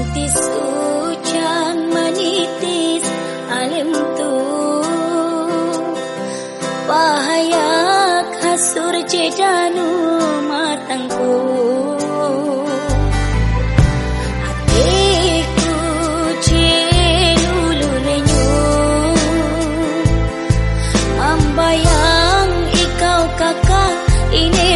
Rintis hujan menitis alim tuh, Bahaya kasur jedanu matangku. Hatiku celulu lenyu. Membayang ikau kakak ini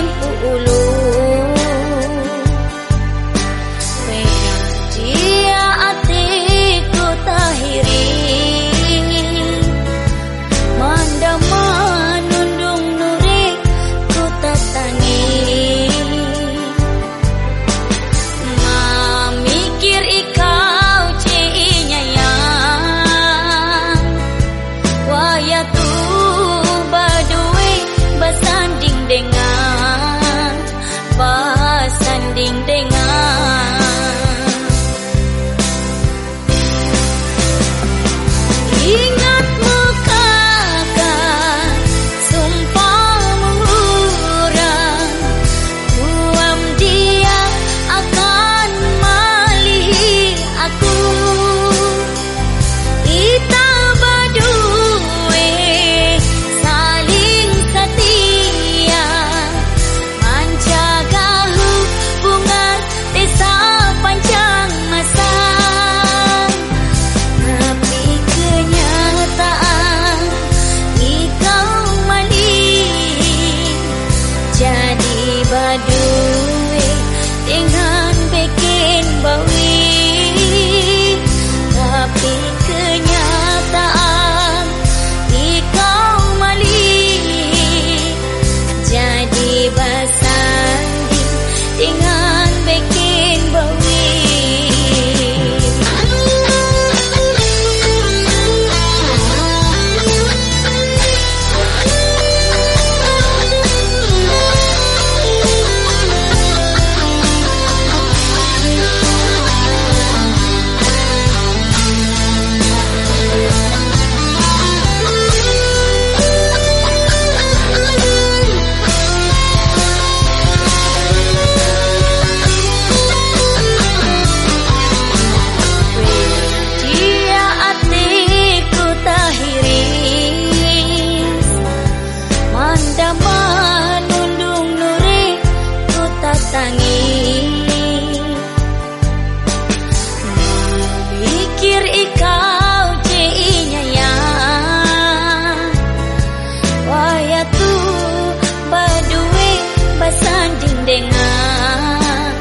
pandangan